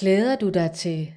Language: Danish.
Glæder du dig til